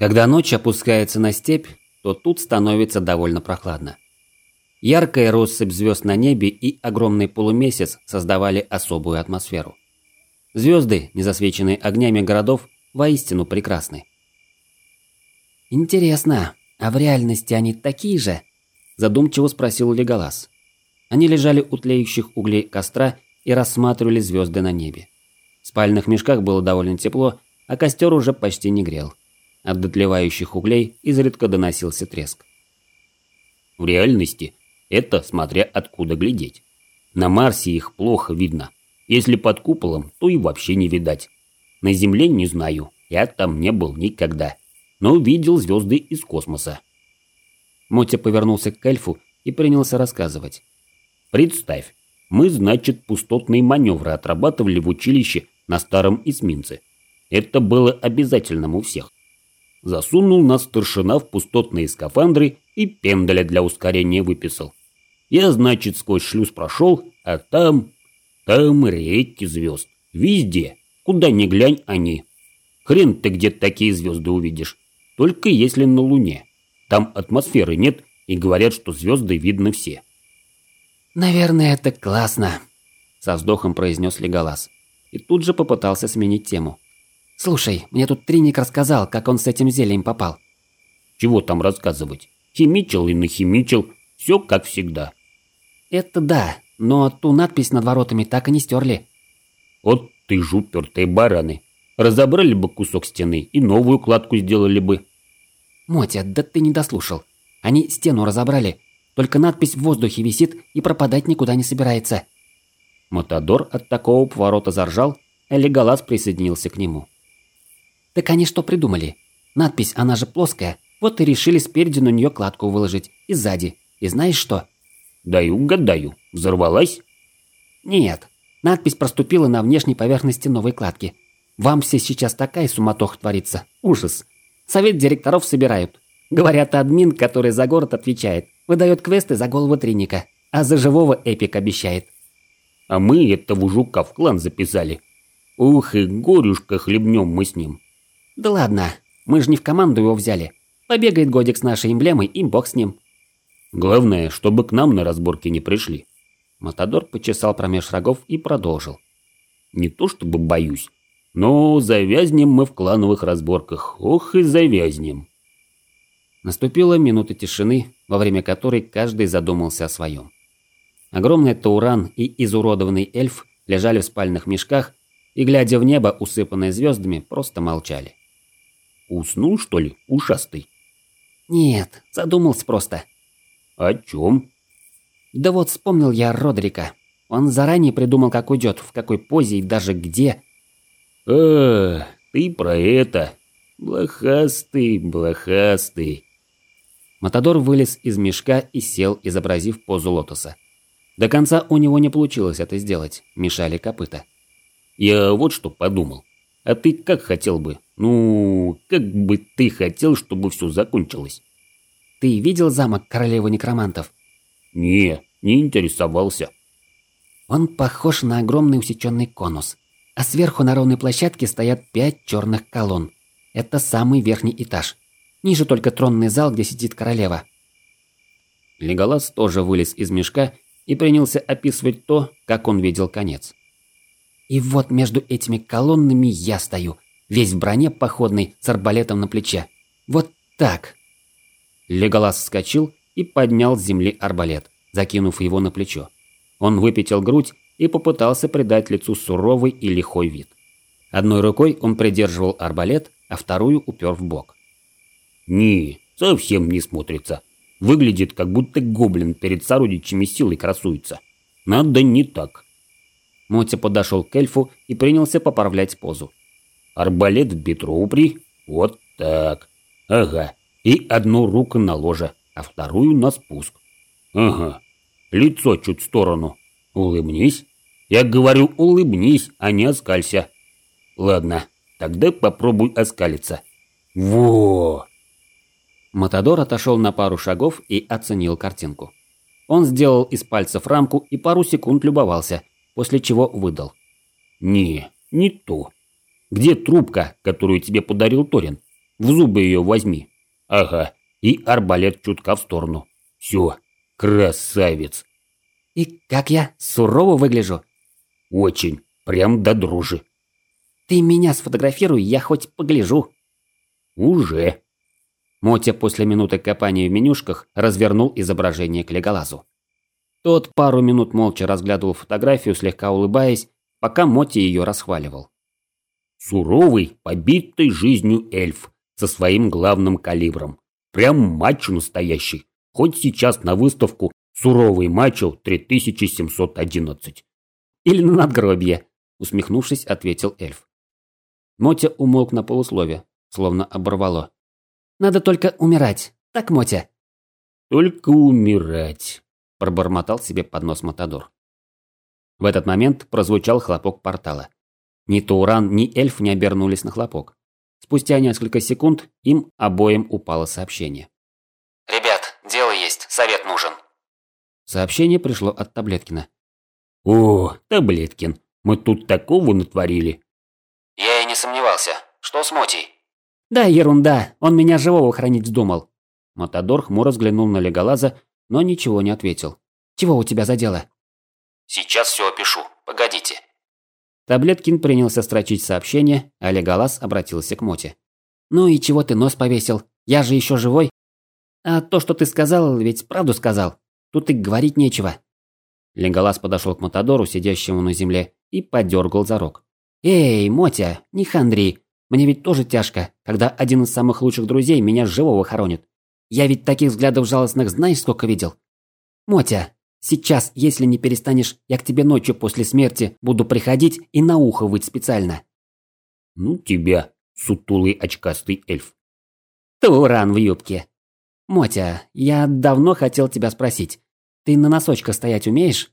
Когда ночь опускается на степь, то тут становится довольно прохладно. Яркая россыпь звезд на небе и огромный полумесяц создавали особую атмосферу. Звезды, не засвеченные огнями городов, воистину прекрасны. «Интересно, а в реальности они такие же?» – задумчиво спросил Леголас. Они лежали у тлеющих углей костра и рассматривали звезды на небе. В спальных мешках было довольно тепло, а костер уже почти не грел. От дотлевающих углей изредка доносился треск. В реальности это смотря откуда глядеть. На Марсе их плохо видно. Если под куполом, то и вообще не видать. На Земле не знаю, я там не был никогда. Но видел звезды из космоса. Мотя повернулся к эльфу и принялся рассказывать. Представь, мы, значит, пустотные маневры отрабатывали в училище на старом эсминце. Это было обязательным у всех. Засунул нас старшина в пустотные скафандры и пендаля для ускорения выписал. Я, значит, сквозь шлюз прошел, а там... Там реки звезд. Везде. Куда ни глянь они. Хрен ты где такие звезды увидишь. Только если на Луне. Там атмосферы нет, и говорят, что звезды видны все. «Наверное, это классно», — со вздохом произнес Леголас. И тут же попытался сменить тему. «Слушай, мне тут Триник рассказал, как он с этим зельем попал». «Чего там рассказывать? Химичил и нахимичил. Все как всегда». «Это да, но ту надпись над воротами так и не стерли». «Вот ты жупертые бараны. Разобрали бы кусок стены и новую кладку сделали бы». «Мотя, да ты не дослушал. Они стену разобрали, только надпись в воздухе висит и пропадать никуда не собирается». Матадор от такого поворота заржал, а Леголас присоединился к нему. Так они что придумали? Надпись, она же плоская. Вот и решили спереди на нее кладку выложить. И сзади. И знаешь что? Даю, угадаю. Взорвалась? Нет. Надпись проступила на внешней поверхности новой кладки. Вам все сейчас такая суматоха творится. Ужас. Совет директоров собирают. Говорят, админ, который за город отвечает, выдает квесты за голову Триника, а за живого Эпик обещает. А мы этого жука в клан записали. Ух и горюшка хлебнем мы с ним. Да ладно, мы же не в команду его взяли. Побегает годик с нашей эмблемой, и бог с ним. Главное, чтобы к нам на разборки не пришли. Матадор почесал промеж рогов и продолжил. Не то чтобы боюсь, но завязнем мы в клановых разборках. Ох и завязнем. Наступила минута тишины, во время которой каждый задумался о своем. Огромный Тауран и изуродованный эльф лежали в спальных мешках и, глядя в небо, усыпанное звездами, просто молчали. Уснул, что ли, ушастый? Нет, задумался просто. О чем? Да вот вспомнил я Родрика. Он заранее придумал, как уйдет, в какой позе и даже где. А, ты про это. Блохастый, блохастый. Матадор вылез из мешка и сел, изобразив позу лотоса. До конца у него не получилось это сделать, мешали копыта. Я вот что подумал. А ты как хотел бы? Ну, как бы ты хотел, чтобы все закончилось? Ты видел замок королевы некромантов? Не, не интересовался. Он похож на огромный усеченный конус. А сверху на ровной площадке стоят пять черных колонн. Это самый верхний этаж. Ниже только тронный зал, где сидит королева. Леголас тоже вылез из мешка и принялся описывать то, как он видел конец. И вот между этими колоннами я стою, весь в броне походной, с арбалетом на плече. Вот так. Леголас вскочил и поднял с земли арбалет, закинув его на плечо. Он выпятил грудь и попытался придать лицу суровый и лихой вид. Одной рукой он придерживал арбалет, а вторую упер в бок. «Не, совсем не смотрится. Выглядит, как будто гоблин перед сородичами силой красуется. Надо не так». Мотя подошел к эльфу и принялся поправлять позу. «Арбалет в бедро упри. Вот так. Ага. И одну руку на ложе, а вторую на спуск. Ага. Лицо чуть в сторону. Улыбнись. Я говорю, улыбнись, а не оскалься. Ладно, тогда попробуй оскалиться. Во! Матадор отошел на пару шагов и оценил картинку. Он сделал из пальцев рамку и пару секунд любовался, после чего выдал. «Не, не то. Где трубка, которую тебе подарил Торин? В зубы ее возьми. Ага, и арбалет чутка в сторону. Все, красавец. И как я сурово выгляжу? Очень, прям до дрожи. Ты меня сфотографируй, я хоть погляжу. Уже. Мотя после минуты копания в менюшках развернул изображение к Леголазу. Тот пару минут молча разглядывал фотографию, слегка улыбаясь, пока Моти ее расхваливал. Суровый, побитый жизнью эльф со своим главным калибром. Прям мачо настоящий. Хоть сейчас на выставку «Суровый мачо 3711». «Или на надгробье», — усмехнувшись, ответил эльф. Мотя умолк на полуслове, словно оборвало. «Надо только умирать, так, Мотя?» «Только умирать», – пробормотал себе под нос Матадор. В этот момент прозвучал хлопок портала. Ни Тауран, ни эльф не обернулись на хлопок. Спустя несколько секунд им обоим упало сообщение. «Ребят, дело есть, совет нужен». Сообщение пришло от Таблеткина. «О, Таблеткин, мы тут такого натворили». «Я и не сомневался. Что с Мотей?» «Да, ерунда, он меня живого хранить вздумал». Матадор хмуро взглянул на Леголаза, но ничего не ответил. «Чего у тебя за дело?» «Сейчас все опишу. Погодите». Таблеткин принялся строчить сообщение, а Леголас обратился к Моте. «Ну и чего ты нос повесил? Я же еще живой?» «А то, что ты сказал, ведь правду сказал. Тут и говорить нечего». Леголас подошел к Матадору, сидящему на земле, и подергал за рог. «Эй, Мотя, не хандри. Мне ведь тоже тяжко, когда один из самых лучших друзей меня живого хоронит. Я ведь таких взглядов жалостных знаешь сколько видел? Мотя, Сейчас, если не перестанешь, я к тебе ночью после смерти буду приходить и на ухо выть специально. Ну тебя, сутулый очкастый эльф. Туран в юбке. Мотя, я давно хотел тебя спросить. Ты на носочках стоять умеешь?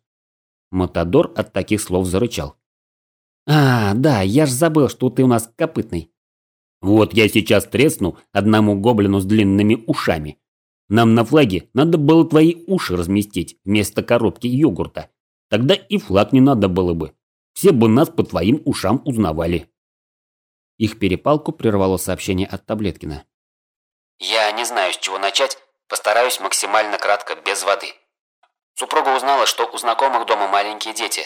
Матадор от таких слов зарычал. А, да, я ж забыл, что ты у нас копытный. Вот я сейчас тресну одному гоблину с длинными ушами, нам на флаге надо было твои уши разместить вместо коробки йогурта. Тогда и флаг не надо было бы. Все бы нас по твоим ушам узнавали. Их перепалку прервало сообщение от Таблеткина. Я не знаю, с чего начать. Постараюсь максимально кратко, без воды. Супруга узнала, что у знакомых дома маленькие дети.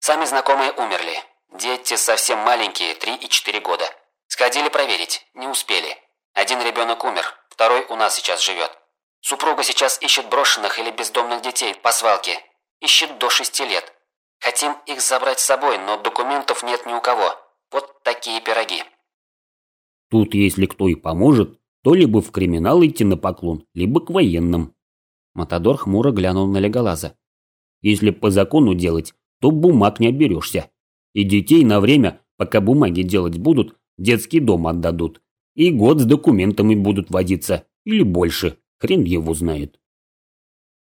Сами знакомые умерли. Дети совсем маленькие, 3 и 4 года. Сходили проверить, не успели. Один ребенок умер, второй у нас сейчас живет. Супруга сейчас ищет брошенных или бездомных детей по свалке. Ищет до шести лет. Хотим их забрать с собой, но документов нет ни у кого. Вот такие пироги. Тут, если кто и поможет, то либо в криминал идти на поклон, либо к военным. Матадор хмуро глянул на Леголаза. Если по закону делать, то бумаг не оберешься. И детей на время, пока бумаги делать будут, детский дом отдадут. И год с документами будут водиться, или больше. Хрен его знает.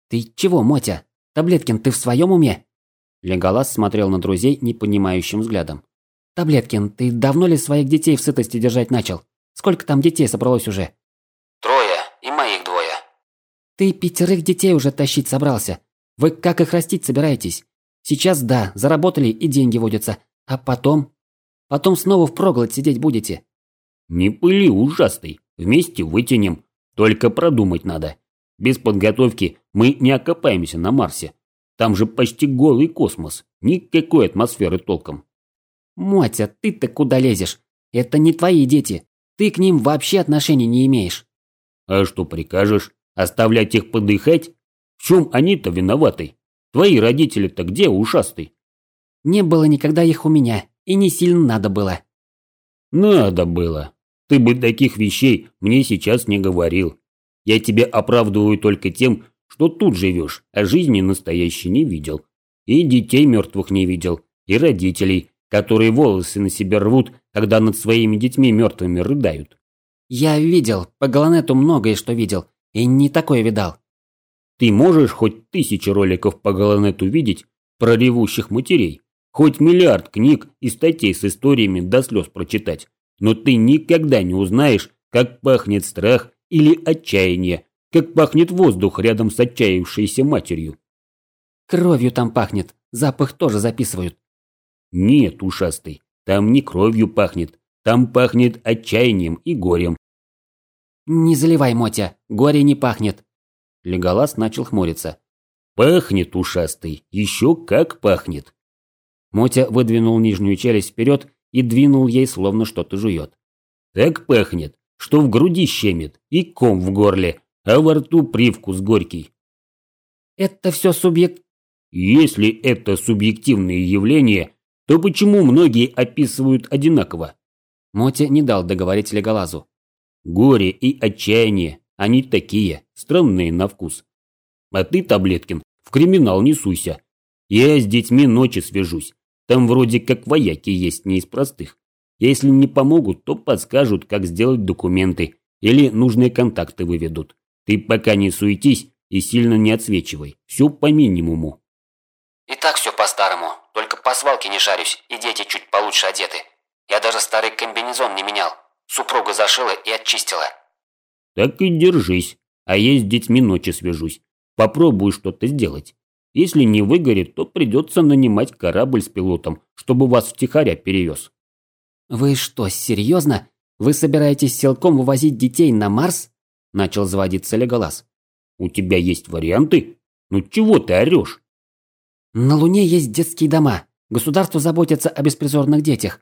«Ты чего, Мотя? Таблеткин, ты в своем уме?» Леголас смотрел на друзей непонимающим взглядом. «Таблеткин, ты давно ли своих детей в сытости держать начал? Сколько там детей собралось уже?» «Трое, и моих двое». «Ты пятерых детей уже тащить собрался. Вы как их растить собираетесь? Сейчас, да, заработали и деньги водятся. А потом? Потом снова в проголодь сидеть будете». «Не пыли, ужасный. Вместе вытянем. Только продумать надо. Без подготовки мы не окопаемся на Марсе. Там же почти голый космос. Никакой атмосферы толком. Мотя, ты-то куда лезешь? Это не твои дети. Ты к ним вообще отношений не имеешь. А что прикажешь? Оставлять их подыхать? В чем они-то виноваты? Твои родители-то где, ушастый? Не было никогда их у меня, и не сильно надо было. Надо было. Ты бы таких вещей мне сейчас не говорил. Я тебя оправдываю только тем, что тут живешь, а жизни настоящей не видел. И детей мертвых не видел, и родителей, которые волосы на себя рвут, когда над своими детьми мертвыми рыдают. Я видел, по Галанету многое что видел, и не такое видал. Ты можешь хоть тысячи роликов по Галанету видеть про ревущих матерей, хоть миллиард книг и статей с историями до слез прочитать, но ты никогда не узнаешь, как пахнет страх или отчаяние, как пахнет воздух рядом с отчаявшейся матерью. Кровью там пахнет, запах тоже записывают. Нет, ушастый, там не кровью пахнет, там пахнет отчаянием и горем. Не заливай, Мотя, горе не пахнет. Леголас начал хмуриться. Пахнет, ушастый, еще как пахнет. Мотя выдвинул нижнюю челюсть вперед и двинул ей, словно что-то жует. Так пахнет, что в груди щемит и ком в горле, а во рту привкус горький. Это все субъект... Если это субъективные явления, то почему многие описывают одинаково? Мотя не дал договорить Леголазу. Горе и отчаяние, они такие, странные на вкус. А ты, Таблеткин, в криминал не суйся. Я с детьми ночи свяжусь. Там вроде как вояки есть не из простых. Если не помогут, то подскажут, как сделать документы или нужные контакты выведут. Ты пока не суетись и сильно не отсвечивай. Все по минимуму. И так все по-старому. Только по свалке не шарюсь, и дети чуть получше одеты. Я даже старый комбинезон не менял. Супруга зашила и очистила. Так и держись. А я с детьми ночи свяжусь. Попробую что-то сделать. Если не выгорит, то придется нанимать корабль с пилотом, чтобы вас втихаря перевез. Вы что, серьезно? Вы собираетесь силком вывозить детей на Марс? Начал заводиться Леголас. У тебя есть варианты? Ну чего ты орешь? На Луне есть детские дома. Государство заботится о беспризорных детях.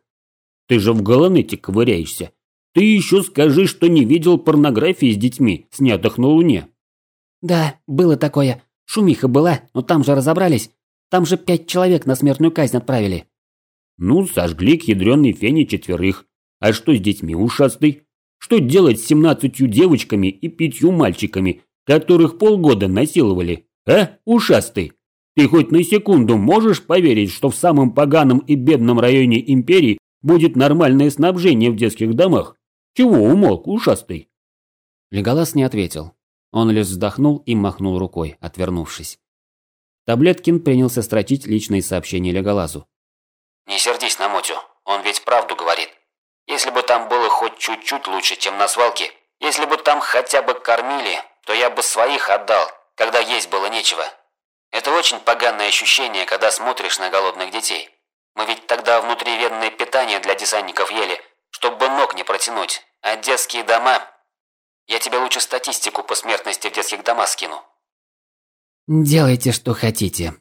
Ты же в Галанете ковыряешься. Ты еще скажи, что не видел порнографии с детьми, снятых на Луне. Да, было такое. Шумиха была, но там же разобрались. Там же пять человек на смертную казнь отправили. Ну, сожгли к ядреной фене четверых. А что с детьми, ушастый? Что делать с семнадцатью девочками и пятью мальчиками, которых полгода насиловали? А, ушастый? Ты хоть на секунду можешь поверить, что в самом поганом и бедном районе империи будет нормальное снабжение в детских домах? Чего умолк, ушастый? Леголас не ответил. Он лишь вздохнул и махнул рукой, отвернувшись. Таблеткин принялся строчить личные сообщения Леголазу. Не сердись на Мотю, он ведь правду говорит. Если бы там было хоть чуть-чуть лучше, чем на свалке, если бы там хотя бы кормили, то я бы своих отдал, когда есть было нечего. Это очень поганое ощущение, когда смотришь на голодных детей. Мы ведь тогда внутривенное питание для десантников ели, чтобы ног не протянуть, а детские дома я тебе лучше статистику по смертности в детских домах скину. Делайте, что хотите.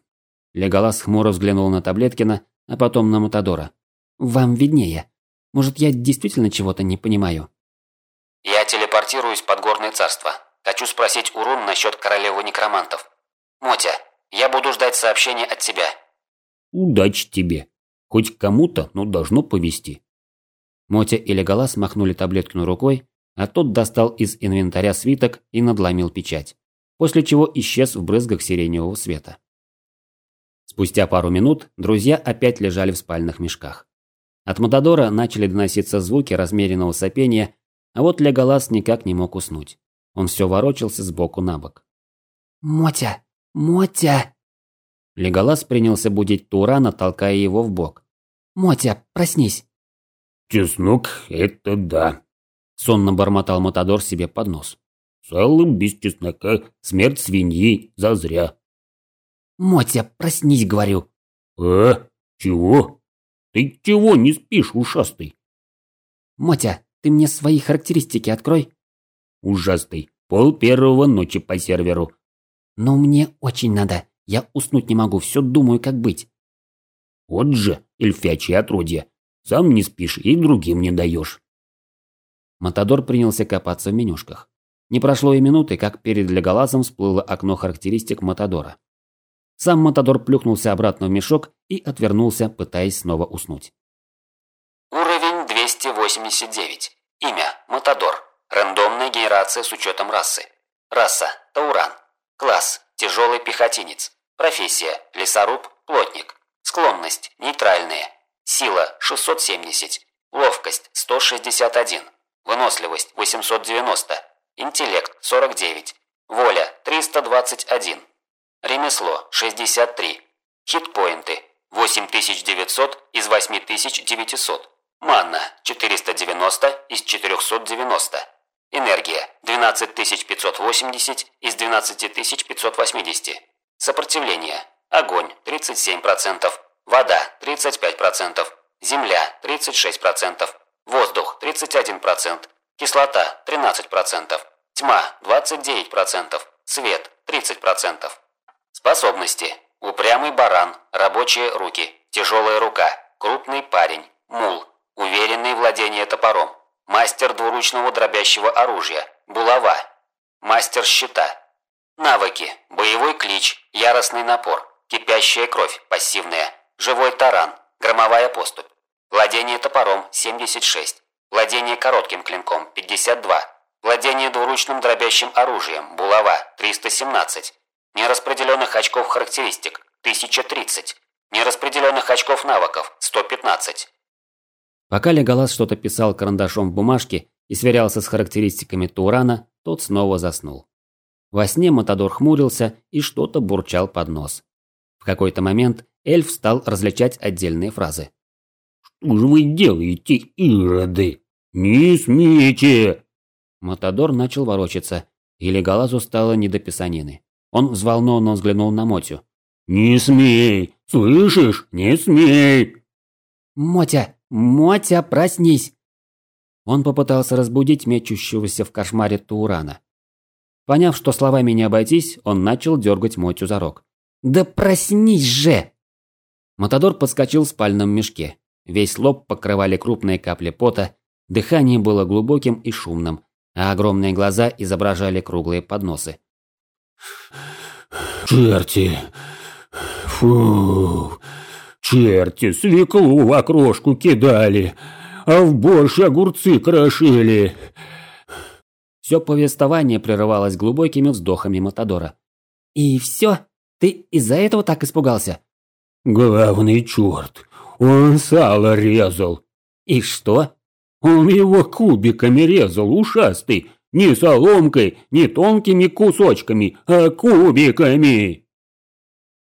Леголас хмуро взглянул на Таблеткина, а потом на Матадора. Вам виднее. Может, я действительно чего-то не понимаю? Я телепортируюсь под Горное Царство. Хочу спросить у Рун насчет королевы некромантов. Мотя, я буду ждать сообщения от тебя. Удачи тебе. Хоть кому-то, но должно повести. Мотя и Леголас махнули Таблеткину рукой, а тот достал из инвентаря свиток и надломил печать, после чего исчез в брызгах сиреневого света. Спустя пару минут друзья опять лежали в спальных мешках. От Матадора начали доноситься звуки размеренного сопения, а вот Леголас никак не мог уснуть. Он все ворочался сбоку на бок. «Мотя! Мотя!» Леголас принялся будить Турана, толкая его в бок. «Мотя, проснись!» «Чеснок – это да!» Сонно бормотал Матадор себе под нос. «Сало без чеснока, смерть свиньи, зазря». «Мотя, проснись, говорю». «А? Чего? Ты чего не спишь, ушастый?» «Мотя, ты мне свои характеристики открой». «Ужастый, пол первого ночи по серверу». «Но мне очень надо, я уснуть не могу, все думаю, как быть». «Вот же, эльфячье отродье, сам не спишь и другим не даешь». Матадор принялся копаться в менюшках. Не прошло и минуты, как перед Леголазом всплыло окно характеристик Матадора. Сам Матадор плюхнулся обратно в мешок и отвернулся, пытаясь снова уснуть. Уровень 289. Имя – Матадор. Рандомная генерация с учетом расы. Раса – Тауран. Класс – тяжелый пехотинец. Профессия – лесоруб, плотник. Склонность – нейтральная. Сила – 670. Ловкость – 161. Выносливость 890. Интеллект 49. Воля 321. Ремесло 63. Хитпоинты 8900 из 8900. Манна 490 из 490. Энергия 12580 из 12580. Сопротивление. Огонь 37%. Вода 35%. Земля 36%. Воздух – 31%, кислота 13%, тьма 29%, свет 30%. Способности. Упрямый баран, рабочие руки, тяжелая рука, крупный парень, мул, уверенный владение топором, мастер двуручного дробящего оружия, булава, мастер щита. Навыки. Боевой клич, яростный напор, кипящая кровь, пассивная, живой таран, громовая поступь. Владение топором 76. Владение коротким клинком 52. Владение двуручным дробящим оружием, булава 317. Нераспределенных очков характеристик 1030. Нераспределенных очков навыков 115. Пока Леголас что-то писал карандашом в бумажке и сверялся с характеристиками Турана, тот снова заснул. Во сне Матадор хмурился и что-то бурчал под нос. В какой-то момент эльф стал различать отдельные фразы. «Что же вы делаете, ироды? Не смейте!» Матадор начал ворочаться, и Леголазу стало не до писанины. Он взволнованно взглянул на Мотю. «Не смей! Слышишь? Не смей!» «Мотя! Мотя, проснись!» Он попытался разбудить мечущегося в кошмаре Турана. Поняв, что словами не обойтись, он начал дергать Мотю за рог. «Да проснись же!» Матадор подскочил в спальном мешке. Весь лоб покрывали крупные капли пота, дыхание было глубоким и шумным, а огромные глаза изображали круглые подносы. «Черти! Фу! Черти свеклу в окрошку кидали, а в борщ огурцы крошили!» Все повествование прерывалось глубокими вздохами Матадора. «И все? Ты из-за этого так испугался?» «Главный черт! Он сало резал!» «И что?» «Он его кубиками резал, ушастый! Не соломкой, не тонкими кусочками, а кубиками!»